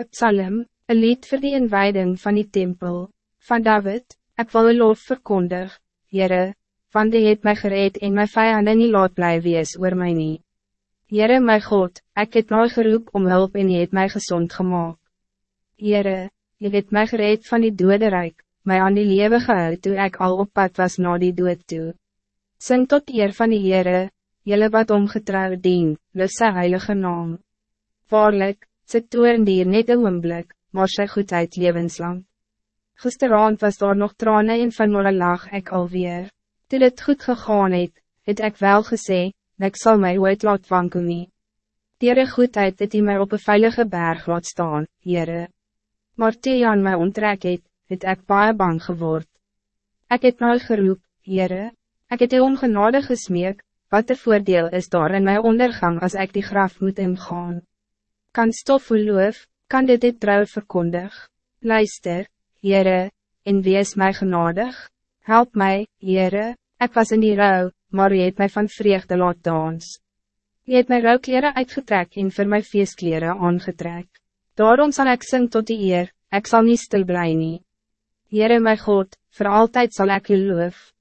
Een psalm, een lied voor die inwijding van die tempel, van David, ik wil een lof verkondig, Jere, van die het mij gereed en my vijanden nie laat bly wees oor my nie. Jere my God, ik het nou geroep om hulp en je het mij gezond gemaakt. Jere, je het mij gereed van die dode rijk, mij aan die lewe gehou toe ek al op pad was na die dood toe. Sing tot eer van die Jere, jylle wat omgetrouw dien, lus sy heilige naam. Waarlik, sy toeren die net een oomblik, maar sy goedheid levenslang. Gisteravond was daar nog tranen in van molle lag ek alweer. Toe dit goed gegaan het, het ek wel gesê, ek sal my ooit laat wankel nie. Diere goedheid het hy my op een veilige berg laat staan, Heere. Maar toe jy aan my onttrek het, het ek baie bang geword. Ek het nou geroep, Heere, ek het die ongenade gesmeek, wat er voordeel is daar in my ondergang als ik die graf moet ingaan. Kan stof loof, kan dit dit trouw verkondig? Luister, Heere, en wees mij genadig? Help mij, Heere, ik was in die rouw, maar je het mij van vreugde laat dans. Je het my rouwkleren uitgetrek en vir my feestkleren aangetrek. Daarom zal ik sing tot die eer, ik zal niet stil blij nie. Heere my God, voor altijd zal ik u loof.